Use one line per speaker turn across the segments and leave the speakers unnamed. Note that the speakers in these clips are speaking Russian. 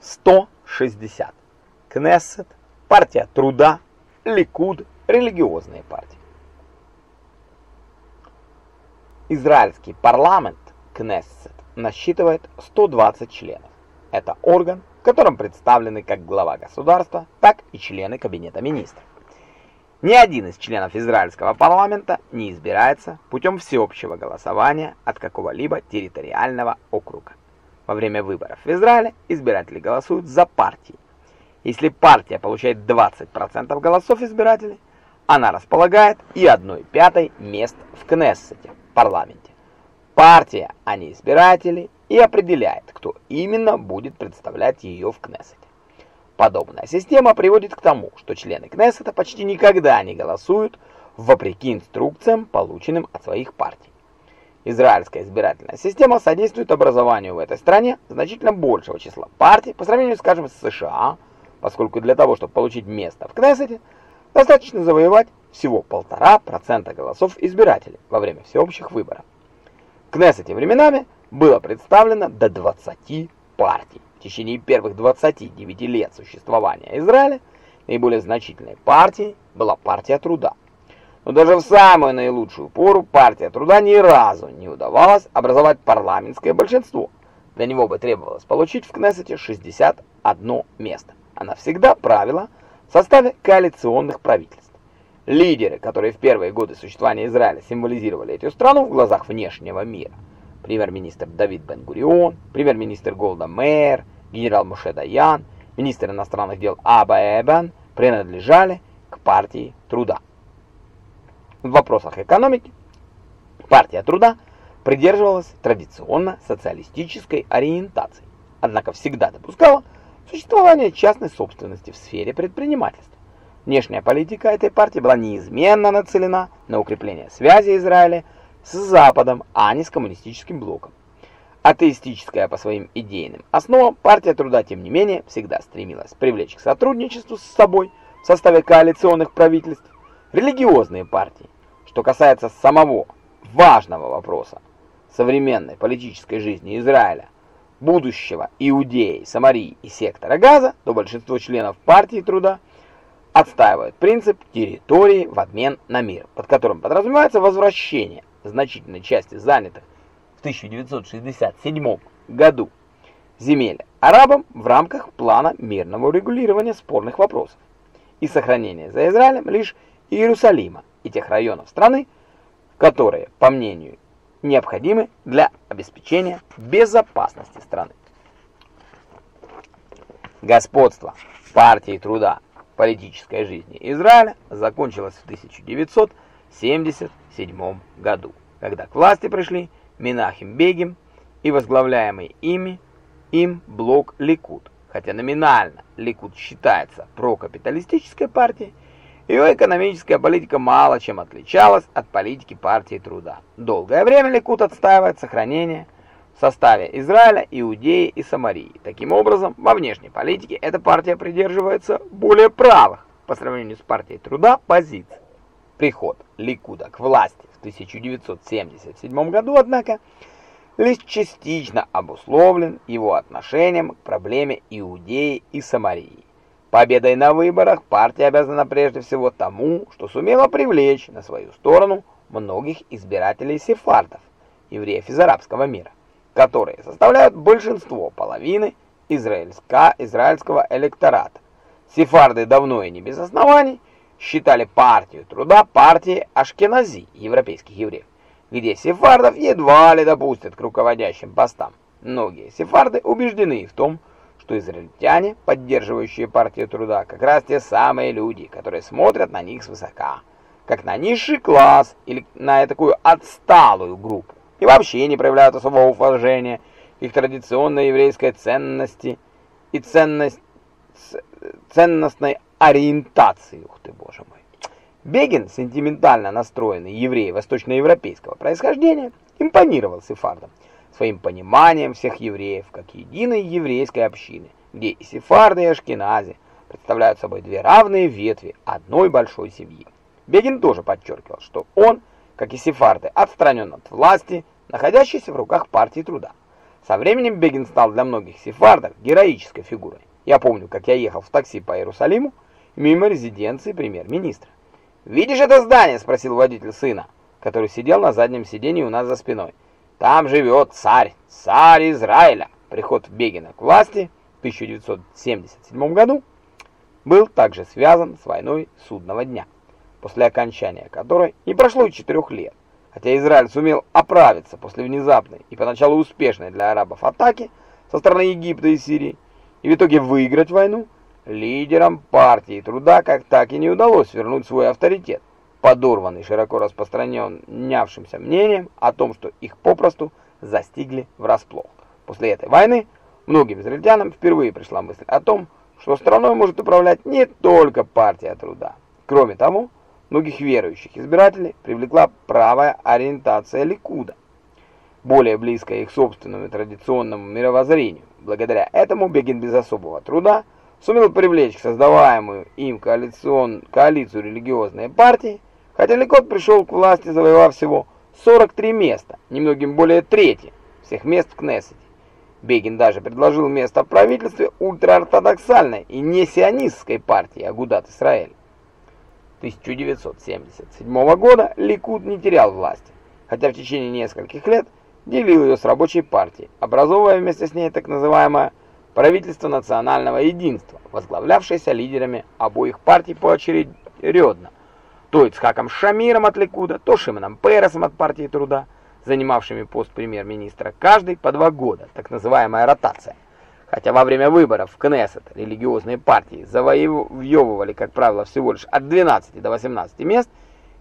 160. Кнессет, партия труда, Ликуд, религиозные партии. Израильский парламент, Кнессет, насчитывает 120 членов. Это орган, в котором представлены как глава государства, так и члены Кабинета министров. Ни один из членов израильского парламента не избирается путем всеобщего голосования от какого-либо территориального округа. Во время выборов в Израиле избиратели голосуют за партии. Если партия получает 20% голосов избирателей, она располагает и 1 пятой мест в Кнессете, парламенте. Партия, а не избиратели, и определяет, кто именно будет представлять ее в Кнессете. Подобная система приводит к тому, что члены Кнессета почти никогда не голосуют вопреки инструкциям, полученным от своих партий. Израильская избирательная система содействует образованию в этой стране значительно большего числа партий по сравнению, скажем, с США, поскольку для того, чтобы получить место в Кнессете, достаточно завоевать всего полтора процента голосов избирателей во время всеобщих выборов. В Кнессете временами было представлено до 20 партий. В течение первых 29 лет существования Израиля наиболее значительной партией была партия труда. Но даже в самую наилучшую пору партия труда ни разу не удавалось образовать парламентское большинство. Для него бы требовалось получить в Кнессете 61 место. Она всегда правила в составе коалиционных правительств. Лидеры, которые в первые годы существования Израиля символизировали эту страну в глазах внешнего мира – премьер-министр Давид Бен-Гурион, премьер-министр Голда Меир, генерал Моше Даян, министр иностранных дел Аба Эбен принадлежали к партии труда. В вопросах экономики партия труда придерживалась традиционно социалистической ориентации, однако всегда допускала существование частной собственности в сфере предпринимательства. Внешняя политика этой партии была неизменно нацелена на укрепление связи Израиля с Западом, а не с коммунистическим блоком. Атеистическая по своим идейным основам, партия труда, тем не менее, всегда стремилась привлечь к сотрудничеству с собой в составе коалиционных правительств религиозные партии. Что касается самого важного вопроса современной политической жизни Израиля, будущего Иудеи, Самарии и сектора Газа, то большинство членов партии труда отстаивают принцип территории в обмен на мир, под которым подразумевается возвращение значительной части занятых в 1967 году земель арабам в рамках плана мирного урегулирования спорных вопросов и сохранения за Израилем лишь Иерусалима и тех районов страны, которые, по мнению, необходимы для обеспечения безопасности страны. Господство партии труда политической жизни Израиля закончилось в 1977 году, когда к власти пришли Минахим Бегим и возглавляемый ими им блок Ликуд. Хотя номинально Ликуд считается прокапиталистической партией, ее экономическая политика мало чем отличалась от политики партии труда. Долгое время Ликуд отстаивает сохранение в составе Израиля, Иудеи и Самарии. Таким образом, во внешней политике эта партия придерживается более правых по сравнению с партией труда позиций. Приход Ликуда к власти в 1977 году, однако, лишь частично обусловлен его отношением к проблеме Иудеи и Самарии. Победой на выборах партия обязана прежде всего тому, что сумела привлечь на свою сторону многих избирателей сефардов, евреев из арабского мира, которые составляют большинство половины израильска, израильского электората. Сефарды давно и не без оснований считали партию труда партией ашкенази, европейских евреев, где сефардов едва ли допустят к руководящим постам. Многие сефарды убеждены в том, что израильтяне, поддерживающие партию труда, как раз те самые люди, которые смотрят на них свысока, как на низший класс или на такую отсталую группу, и вообще не проявляют особого уважения их традиционной еврейской ценности и ценность, ценностной ориентации. Ух ты, боже мой. Бегин, сентиментально настроенный еврей восточноевропейского происхождения, импонировал сефардам своим пониманием всех евреев как единой еврейской общины, где и сефарды, и ашкенази представляют собой две равные ветви одной большой семьи. Бегин тоже подчеркивал, что он, как и сефарды, отстранен от власти, находящейся в руках партии труда. Со временем Бегин стал для многих сефардов героической фигурой. Я помню, как я ехал в такси по Иерусалиму мимо резиденции премьер-министра. «Видишь это здание?» – спросил водитель сына, который сидел на заднем сиденье у нас за спиной. «Там живет царь, царь Израиля». Приход Бегина к власти в 1977 году был также связан с войной Судного дня, после окончания которой не прошло и четырех лет. Хотя Израиль сумел оправиться после внезапной и поначалу успешной для арабов атаки со стороны Египта и Сирии, и в итоге выиграть войну, лидерам партии труда как так и не удалось вернуть свой авторитет, подорванный широко распространеннявшимся мнением о том, что их попросту застигли врасплох. После этой войны многим израильтянам впервые пришла мысль о том, что страной может управлять не только партия труда. Кроме того, многих верующих избирателей привлекла правая ориентация Ликуда, более близкая их собственному традиционному мировоззрению. Благодаря этому Бегин без особого труда сумел привлечь к создаваемую им коалицион, коалицию религиозной партии, хотя Ликот пришел к власти, завоевав всего 43 места, немногим более трети всех мест в Кнессете. Бегин даже предложил место в правительстве ультраортодоксальной и не сионистской партии Агудат Исраэль. 1977 года Ликуд не терял власти, хотя в течение нескольких лет делил ее с рабочей партией, образовывая вместе с ней так называемое правительство национального единства, возглавлявшееся лидерами обоих партий поочередно, то Ицхаком Шамиром от Ликуда, то Шимоном Пересом от партии труда, занимавшими пост премьер-министра каждый по два года, так называемая ротация. Хотя во время выборов в Кнессет религиозные партии завоевывали, как правило, всего лишь от 12 до 18 мест,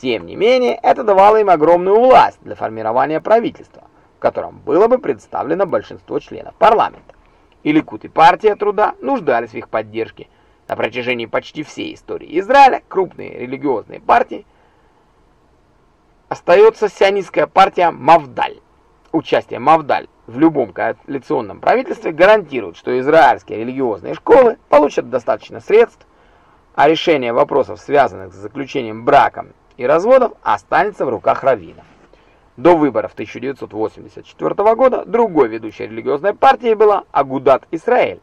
тем не менее, это давало им огромную власть для формирования правительства, в котором было бы представлено большинство членов парламента. И Ликут, и партия труда нуждались в их поддержке. На протяжении почти всей истории Израиля крупные религиозные партии остается сионистская партия Мавдаль. Участие Мавдаль в любом коалиционном правительстве гарантирует, что израильские религиозные школы получат достаточно средств, а решение вопросов, связанных с заключением браком и разводов, останется в руках раввинов. До выборов 1984 года другой ведущей религиозной партией была Агудат Исраэль,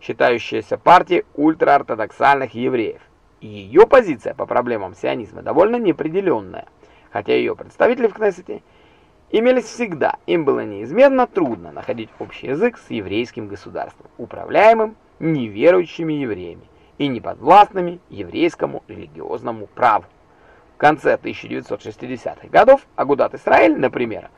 считающаяся партией ультраортодоксальных евреев. Ее позиция по проблемам сионизма довольно неопределенная, хотя ее представители в Кнессете – имелись всегда, им было неизменно трудно находить общий язык с еврейским государством, управляемым неверующими евреями и неподвластными еврейскому религиозному праву. В конце 1960-х годов Агудат Исраэль, например,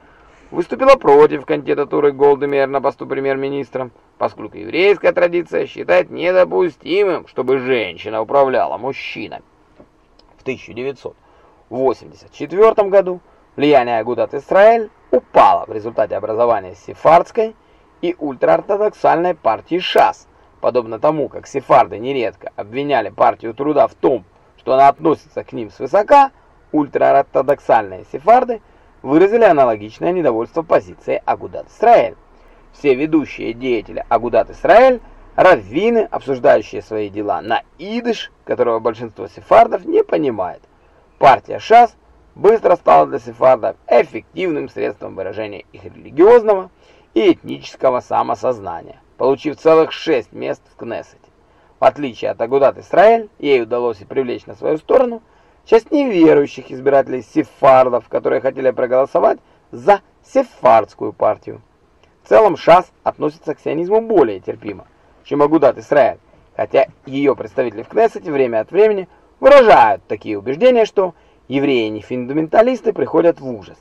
выступила против кандидатуры Голдемер на посту премьер-министра, поскольку еврейская традиция считает недопустимым, чтобы женщина управляла мужчинами. В 1984 году Влияние Агудат Исраэль упало в результате образования сефардской и ультраортодоксальной партии ШАС, подобно тому, как сефарды нередко обвиняли партию труда в том, что она относится к ним свысока, ультраортодоксальные сефарды выразили аналогичное недовольство позицией Агудат Исраэль. Все ведущие деятели Агудат Исраэль, раввины, обсуждающие свои дела на идыш, которого большинство сефардов не понимает. Партия ШАС быстро стала для сефардов эффективным средством выражения их религиозного и этнического самосознания, получив целых шесть мест в Кнессете. В отличие от Агудат Исраэль, ей удалось и привлечь на свою сторону часть неверующих избирателей сефардов, которые хотели проголосовать за сефардскую партию. В целом ШАС относится к сионизму более терпимо, чем Агудат Исраэль, хотя ее представители в Кнессете время от времени выражают такие убеждения, что евреи-не-фундаменталисты приходят в ужас.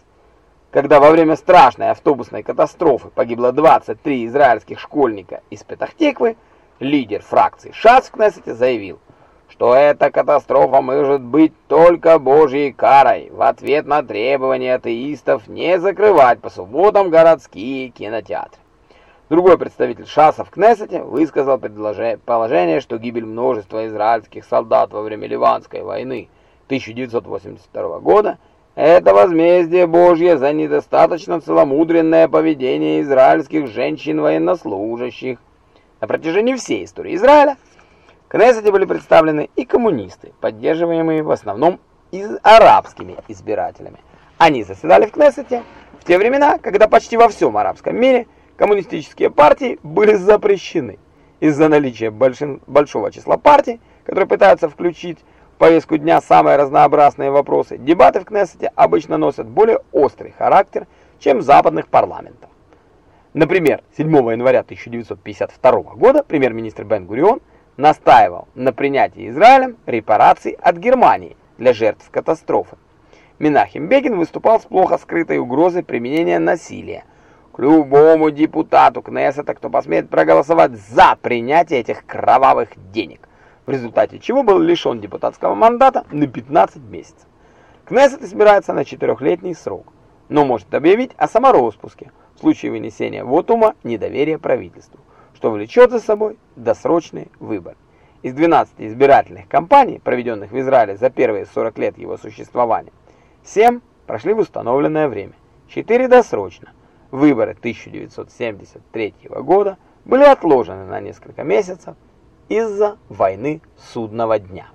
Когда во время страшной автобусной катастрофы погибло 23 израильских школьника из Петахтеквы, лидер фракции ШАС в Кнессете заявил, что эта катастрофа может быть только Божьей карой в ответ на требования атеистов не закрывать по субботам городские кинотеатры. Другой представитель ШАСа в Кнессете высказал предположение, что гибель множества израильских солдат во время Ливанской войны – 1982 года это возмездие Божье за недостаточно целомудренное поведение израильских женщин-военнослужащих. На протяжении всей истории Израиля Кнессете были представлены и коммунисты, поддерживаемые в основном из арабскими избирателями. Они заседали в Кнессете в те времена, когда почти во всем арабском мире коммунистические партии были запрещены. Из-за наличия большин, большого числа партий, которые пытаются включить в повестку дня самые разнообразные вопросы, дебаты в Кнессете обычно носят более острый характер, чем в западных парламентах. Например, 7 января 1952 года премьер-министр Бен-Гурион настаивал на принятии Израилем репараций от Германии для жертв катастрофы. Минахим Бегин выступал с плохо скрытой угрозой применения насилия. К любому депутату Кнессета, кто посмеет проголосовать за принятие этих кровавых денег, в результате чего был лишен депутатского мандата на 15 месяцев. Кнессет избирается на четырехлетний срок, но может объявить о самороспуске в случае вынесения вотума недоверия правительству, что влечет за собой досрочный выбор. Из 12 избирательных кампаний, проведенных в Израиле за первые 40 лет его существования, 7 прошли в установленное время, 4 досрочно. Выборы 1973 года были отложены на несколько месяцев из-за войны судного дня.